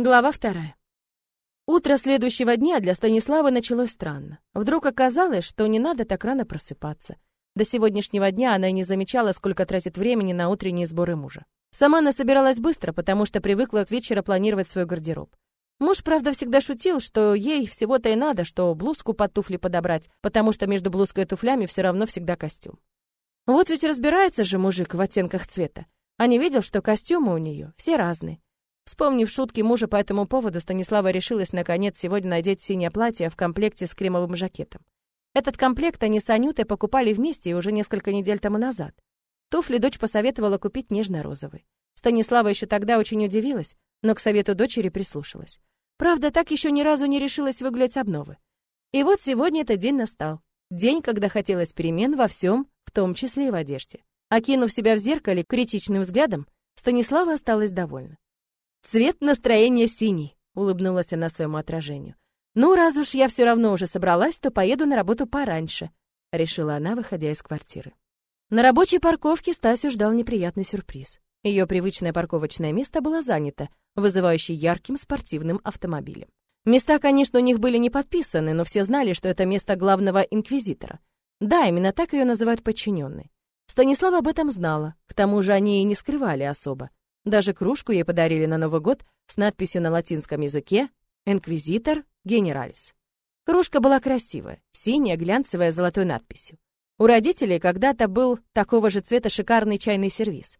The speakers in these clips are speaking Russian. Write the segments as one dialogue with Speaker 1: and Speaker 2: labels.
Speaker 1: Глава вторая. Утро следующего дня для Станислава началось странно. Вдруг оказалось, что не надо так рано просыпаться. До сегодняшнего дня она и не замечала, сколько тратит времени на утренние сборы мужа. Сама она собиралась быстро, потому что привыкла от вечера планировать свой гардероб. Муж, правда, всегда шутил, что ей всего-то и надо, что блузку под туфли подобрать, потому что между блузкой и туфлями все равно всегда костюм. Вот ведь разбирается же мужик в оттенках цвета, а не видел, что костюмы у нее все разные. Вспомнив шутки мужа по этому поводу, Станислава решилась наконец сегодня надеть синее платье в комплекте с кремовым жакетом. Этот комплект они с Анютой покупали вместе уже несколько недель тому назад. Туфли дочь посоветовала купить нежно-розовый. Станислава еще тогда очень удивилась, но к совету дочери прислушалась. Правда, так еще ни разу не решилась выгулять обновы. И вот сегодня этот день настал. День, когда хотелось перемен во всем, в том числе и в одежде. Окинув себя в зеркале критичным взглядом, Станислава осталась довольна. Цвет настроения синий, улыбнулась она своему отражению. Ну, раз уж я все равно уже собралась, то поеду на работу пораньше, решила она, выходя из квартиры. На рабочей парковке Стасю ждал неприятный сюрприз. Ее привычное парковочное место было занято, вызывающее ярким спортивным автомобилем. Места, конечно, у них были не подписаны, но все знали, что это место главного инквизитора. Да, именно так ее называют подчиненные. Станислава об этом знала, к тому же они и не скрывали особо. Даже кружку ей подарили на Новый год с надписью на латинском языке «Инквизитор Генералис». Кружка была красивая, синяя, глянцевая, с золотой надписью. У родителей когда-то был такого же цвета шикарный чайный сервиз.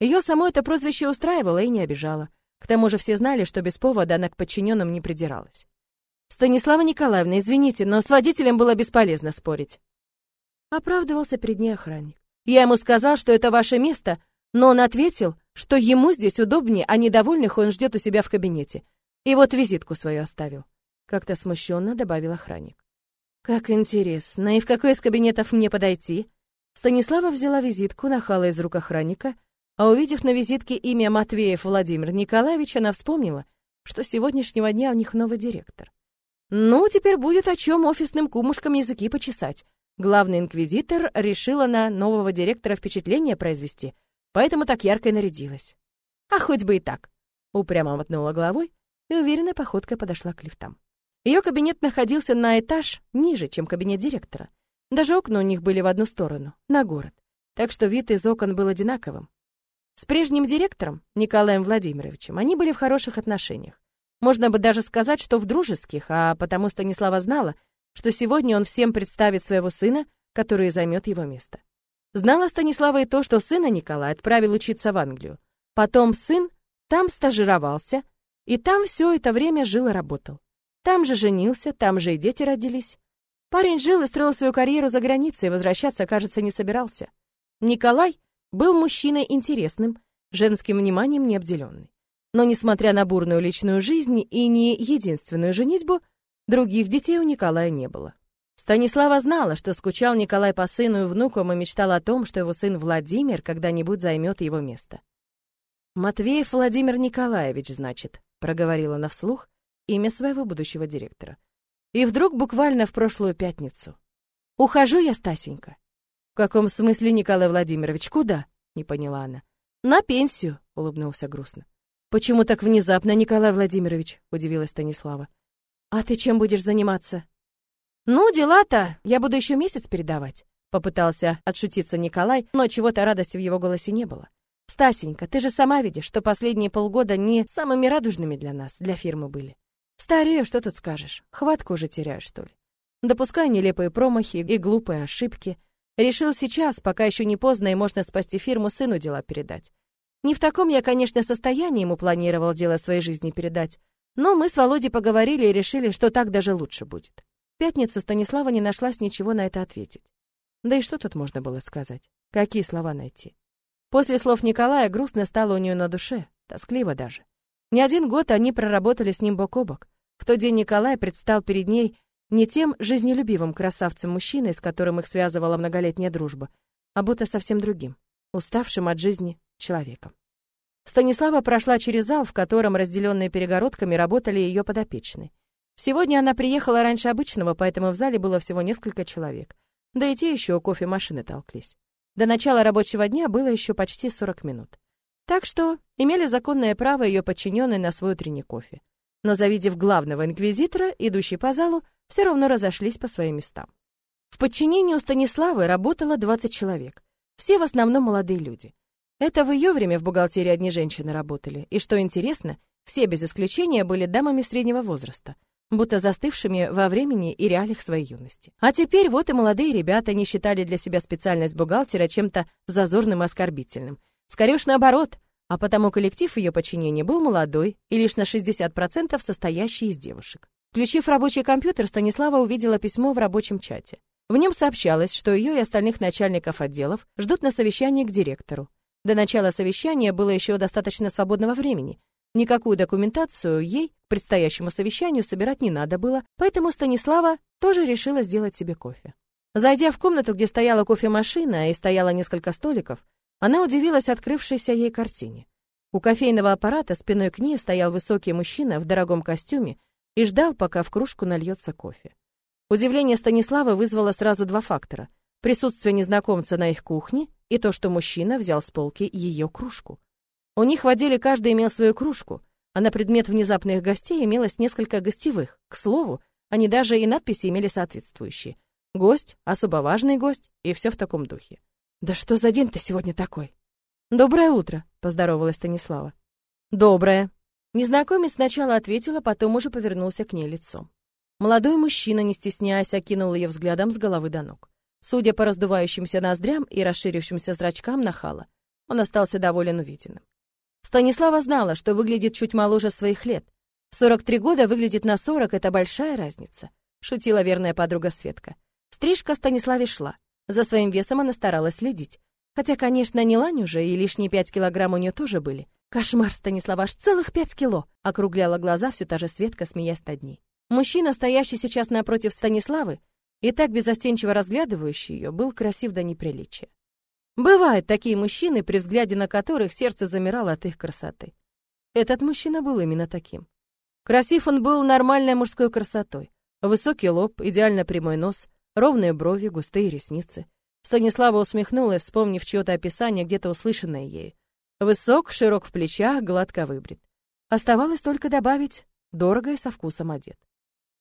Speaker 1: Ее само это прозвище устраивало и не обижало. К тому же все знали, что без повода она к подчиненным не придиралась. «Станислава Николаевна, извините, но с водителем было бесполезно спорить». Оправдывался перед ней охранник. «Я ему сказал, что это ваше место, но он ответил, что ему здесь удобнее, а недовольных он ждет у себя в кабинете. И вот визитку свою оставил. Как-то смущенно добавил охранник. Как интересно, и в какой из кабинетов мне подойти? Станислава взяла визитку, нахала из рук охранника, а увидев на визитке имя Матвеев Владимир Николаевич, она вспомнила, что с сегодняшнего дня у них новый директор. Ну, теперь будет о чем офисным кумушкам языки почесать. Главный инквизитор решила на нового директора впечатление произвести — поэтому так ярко и нарядилась. А хоть бы и так. Упрямо мотнула головой и уверенной походкой подошла к лифтам. Ее кабинет находился на этаж ниже, чем кабинет директора. Даже окна у них были в одну сторону, на город. Так что вид из окон был одинаковым. С прежним директором, Николаем Владимировичем, они были в хороших отношениях. Можно бы даже сказать, что в дружеских, а потому Станислава знала, что сегодня он всем представит своего сына, который займет его место. Знала Станислава и то, что сына Николая отправил учиться в Англию. Потом сын там стажировался, и там все это время жил и работал. Там же женился, там же и дети родились. Парень жил и строил свою карьеру за границей, и возвращаться, кажется, не собирался. Николай был мужчиной интересным, женским вниманием не обделенный. Но, несмотря на бурную личную жизнь и не единственную женитьбу, других детей у Николая не было. Станислава знала, что скучал Николай по сыну и внукам и мечтал о том, что его сын Владимир когда-нибудь займет его место. «Матвеев Владимир Николаевич, значит», — проговорила она вслух имя своего будущего директора. И вдруг буквально в прошлую пятницу. «Ухожу я, Стасенька». «В каком смысле, Николай Владимирович, куда?» — не поняла она. «На пенсию», — улыбнулся грустно. «Почему так внезапно, Николай Владимирович?» — удивилась Станислава. «А ты чем будешь заниматься?» «Ну, дела-то я буду еще месяц передавать», — попытался отшутиться Николай, но чего-то радости в его голосе не было. «Стасенька, ты же сама видишь, что последние полгода не самыми радужными для нас, для фирмы были. Старею, что тут скажешь? Хватку уже теряю, что ли? Допускаю нелепые промахи и глупые ошибки. Решил сейчас, пока еще не поздно и можно спасти фирму, сыну дела передать. Не в таком я, конечно, состоянии ему планировал дело своей жизни передать, но мы с Володей поговорили и решили, что так даже лучше будет пятницу Станислава не нашлась ничего на это ответить. Да и что тут можно было сказать? Какие слова найти? После слов Николая грустно стало у нее на душе, тоскливо даже. Не один год они проработали с ним бок о бок. В тот день Николай предстал перед ней не тем жизнелюбивым красавцем-мужчиной, с которым их связывала многолетняя дружба, а будто совсем другим, уставшим от жизни человеком. Станислава прошла через зал, в котором, разделенные перегородками, работали ее подопечные. Сегодня она приехала раньше обычного, поэтому в зале было всего несколько человек. Да и те еще у кофемашины толклись. До начала рабочего дня было еще почти 40 минут. Так что имели законное право ее подчиненные на свой утренний кофе. Но завидев главного инквизитора, идущий по залу, все равно разошлись по своим местам. В подчинении у Станиславы работало 20 человек. Все в основном молодые люди. Это в ее время в бухгалтерии одни женщины работали. И что интересно, все без исключения были дамами среднего возраста, будто застывшими во времени и реалиях своей юности. А теперь вот и молодые ребята не считали для себя специальность бухгалтера чем-то зазорным и оскорбительным. Скорее уж наоборот, а потому коллектив ее подчинения был молодой и лишь на 60% состоящий из девушек. Включив рабочий компьютер, Станислава увидела письмо в рабочем чате. В нем сообщалось, что ее и остальных начальников отделов ждут на совещании к директору. До начала совещания было еще достаточно свободного времени. Никакую документацию ей к предстоящему совещанию собирать не надо было, поэтому Станислава тоже решила сделать себе кофе. Зайдя в комнату, где стояла кофемашина и стояло несколько столиков, она удивилась открывшейся ей картине. У кофейного аппарата спиной к ней стоял высокий мужчина в дорогом костюме и ждал, пока в кружку нальется кофе. Удивление Станислава вызвало сразу два фактора — присутствие незнакомца на их кухне и то, что мужчина взял с полки ее кружку. У них водили каждый имел свою кружку, а на предмет внезапных гостей имелось несколько гостевых. К слову, они даже и надписи имели соответствующие. Гость, особо важный гость, и все в таком духе. «Да что за день-то сегодня такой?» «Доброе утро», — поздоровалась Станислава. «Доброе». Незнакомец сначала ответила, потом уже повернулся к ней лицом. Молодой мужчина, не стесняясь, окинул ее взглядом с головы до ног. Судя по раздувающимся ноздрям и расширившимся зрачкам нахала, он остался доволен увиденным. Станислава знала, что выглядит чуть моложе своих лет. В 43 года выглядит на 40 — это большая разница, шутила верная подруга Светка. Стрижка Станиславе шла. За своим весом она старалась следить. Хотя, конечно, не лань уже, и лишние пять килограмм у нее тоже были. Кошмар, Станислава, аж целых пять кило! Округляла глаза все та же Светка, смеясь над ней. Мужчина, стоящий сейчас напротив Станиславы, и так безостенчиво разглядывающий ее, был красив до неприличия. Бывают такие мужчины, при взгляде на которых сердце замирало от их красоты. Этот мужчина был именно таким. Красив он был нормальной мужской красотой. Высокий лоб, идеально прямой нос, ровные брови, густые ресницы. Станислава усмехнулась, вспомнив чье-то описание, где-то услышанное ею. Высок, широк в плечах, гладко выбрит. Оставалось только добавить «дорого и со вкусом одет».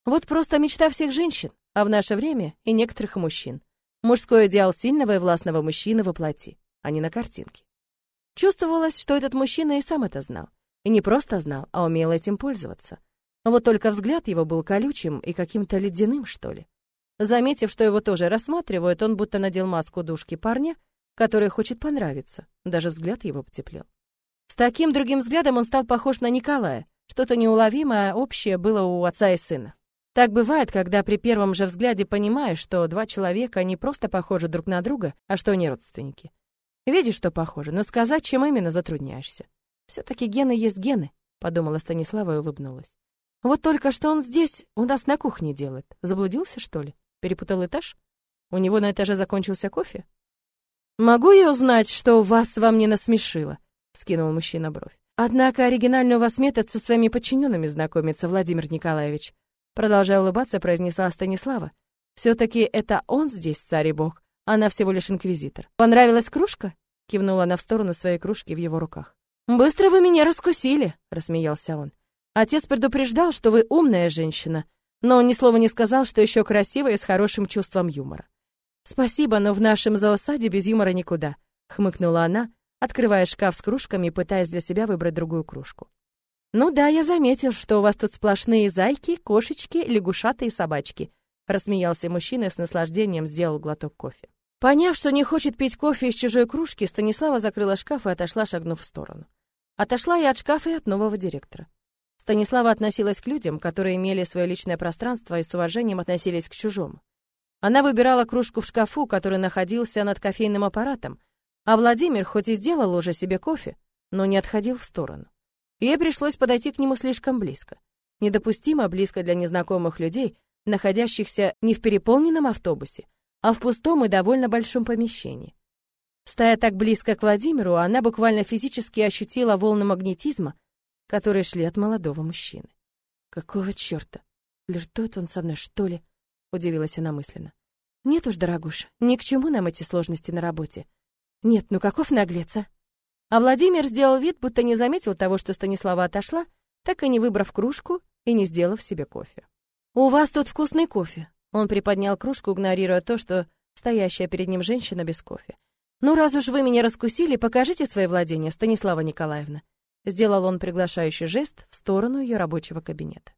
Speaker 1: Вот просто мечта всех женщин а в наше время и некоторых мужчин. Мужской идеал сильного и властного мужчины воплоти, а не на картинке. Чувствовалось, что этот мужчина и сам это знал. И не просто знал, а умел этим пользоваться. Вот только взгляд его был колючим и каким-то ледяным, что ли. Заметив, что его тоже рассматривают, он будто надел маску душки парня, который хочет понравиться. Даже взгляд его потеплел. С таким другим взглядом он стал похож на Николая. Что-то неуловимое общее было у отца и сына. Так бывает, когда при первом же взгляде понимаешь, что два человека не просто похожи друг на друга, а что они родственники. Видишь, что похоже, но сказать, чем именно, затрудняешься. Все-таки гены есть гены, подумала Станислава и улыбнулась. Вот только что он здесь, у нас на кухне делает. Заблудился, что ли? Перепутал этаж? У него на этаже закончился кофе? Могу я узнать, что вас вам не насмешило? Скинул мужчина бровь. Однако оригинальный у вас метод со своими подчиненными знакомиться, Владимир Николаевич. Продолжая улыбаться, произнесла Станислава. Все-таки это он здесь царь и бог, она всего лишь инквизитор. Понравилась кружка? Кивнула она в сторону своей кружки в его руках. Быстро вы меня раскусили, рассмеялся он. Отец предупреждал, что вы умная женщина, но он ни слова не сказал, что еще красивая и с хорошим чувством юмора. Спасибо, но в нашем зоосаде без юмора никуда, хмыкнула она, открывая шкаф с кружками и пытаясь для себя выбрать другую кружку. «Ну да, я заметил, что у вас тут сплошные зайки, кошечки, лягушаты и собачки», рассмеялся мужчина и с наслаждением сделал глоток кофе. Поняв, что не хочет пить кофе из чужой кружки, Станислава закрыла шкаф и отошла, шагнув в сторону. Отошла и от шкафа, и от нового директора. Станислава относилась к людям, которые имели свое личное пространство и с уважением относились к чужому. Она выбирала кружку в шкафу, который находился над кофейным аппаратом, а Владимир хоть и сделал уже себе кофе, но не отходил в сторону. Ей пришлось подойти к нему слишком близко. Недопустимо близко для незнакомых людей, находящихся не в переполненном автобусе, а в пустом и довольно большом помещении. Стоя так близко к Владимиру, она буквально физически ощутила волны магнетизма, которые шли от молодого мужчины. «Какого черта? Флиртует он со мной, что ли?» — удивилась она мысленно. «Нет уж, дорогуша, ни к чему нам эти сложности на работе. Нет, ну каков наглец, а? А Владимир сделал вид, будто не заметил того, что Станислава отошла, так и не выбрав кружку и не сделав себе кофе. «У вас тут вкусный кофе». Он приподнял кружку, игнорируя то, что стоящая перед ним женщина без кофе. «Ну, раз уж вы меня раскусили, покажите свои владения, Станислава Николаевна». Сделал он приглашающий жест в сторону ее рабочего кабинета.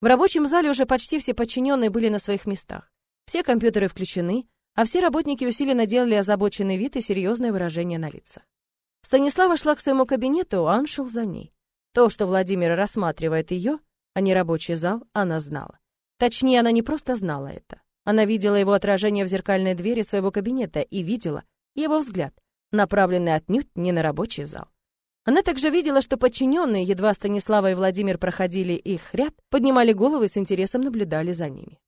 Speaker 1: В рабочем зале уже почти все подчиненные были на своих местах. Все компьютеры включены, а все работники усиленно делали озабоченный вид и серьезное выражение на лицах. Станислава шла к своему кабинету, а он шел за ней. То, что Владимир рассматривает ее, а не рабочий зал, она знала. Точнее, она не просто знала это. Она видела его отражение в зеркальной двери своего кабинета и видела его взгляд, направленный отнюдь не на рабочий зал. Она также видела, что подчиненные, едва Станислава и Владимир проходили их ряд, поднимали головы и с интересом наблюдали за ними.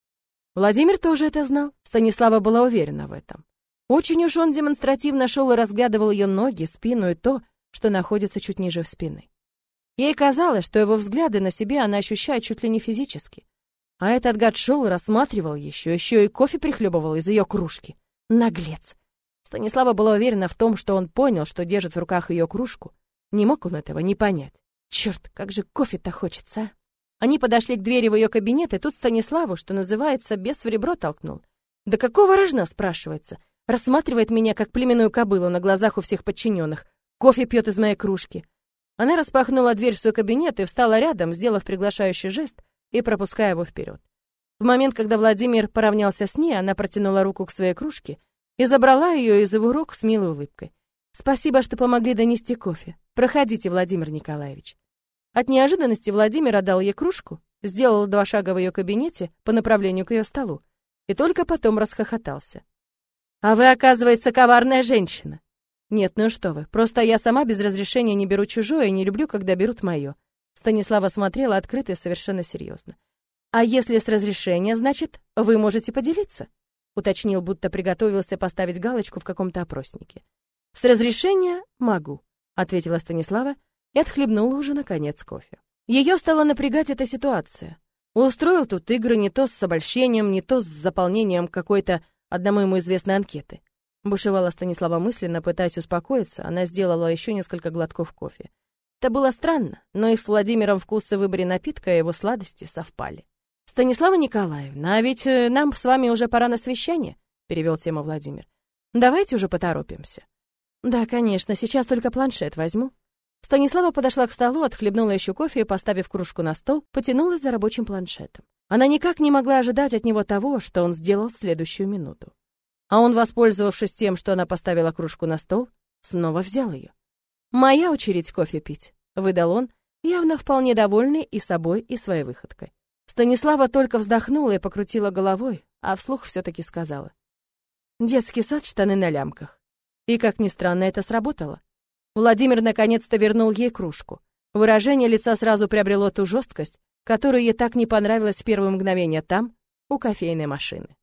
Speaker 1: Владимир тоже это знал, Станислава была уверена в этом. Очень уж он демонстративно шел и разглядывал ее ноги, спину и то, что находится чуть ниже спины. Ей казалось, что его взгляды на себе она ощущает чуть ли не физически. А этот гад шел и рассматривал еще, еще и кофе прихлебывал из ее кружки. Наглец. Станислава была уверена в том, что он понял, что держит в руках ее кружку, не мог он этого не понять. Черт, как же кофе-то хочется, а? Они подошли к двери в ее кабинет, и тут Станиславу, что называется, без в ребро толкнул. «Да какого рожна?» — спрашивается. Рассматривает меня, как племенную кобылу на глазах у всех подчиненных. Кофе пьет из моей кружки. Она распахнула дверь в свой кабинет и встала рядом, сделав приглашающий жест и пропуская его вперед. В момент, когда Владимир поравнялся с ней, она протянула руку к своей кружке и забрала ее из его рук с милой улыбкой. Спасибо, что помогли донести кофе. Проходите, Владимир Николаевич. От неожиданности Владимир отдал ей кружку, сделал два шага в ее кабинете по направлению к ее столу и только потом расхохотался. А вы, оказывается, коварная женщина. Нет, ну что вы, просто я сама без разрешения не беру чужое и не люблю, когда берут мое. Станислава смотрела открыто и совершенно серьезно. А если с разрешения, значит, вы можете поделиться? уточнил, будто приготовился поставить галочку в каком-то опроснике. «С разрешения могу», — ответила Станислава и отхлебнула уже, наконец, кофе. Ее стала напрягать эта ситуация. Устроил тут игры не то с обольщением, не то с заполнением какой-то одному ему известной анкеты. Бушевала Станислава мысленно, пытаясь успокоиться, она сделала еще несколько глотков кофе. Это было странно, но и с Владимиром вкусы в выборе напитка и его сладости совпали. «Станислава Николаевна, а ведь э, нам с вами уже пора на совещание», — перевел тему Владимир. «Давайте уже поторопимся». Да, конечно, сейчас только планшет возьму. Станислава подошла к столу, отхлебнула еще кофе и, поставив кружку на стол, потянулась за рабочим планшетом. Она никак не могла ожидать от него того, что он сделал в следующую минуту. А он, воспользовавшись тем, что она поставила кружку на стол, снова взял ее. «Моя очередь кофе пить», — выдал он, явно вполне довольный и собой, и своей выходкой. Станислава только вздохнула и покрутила головой, а вслух все-таки сказала. «Детский сад, штаны на лямках. И, как ни странно, это сработало. Владимир наконец-то вернул ей кружку. Выражение лица сразу приобрело ту жесткость, которая ей так не понравилась в первое мгновение там, у кофейной машины.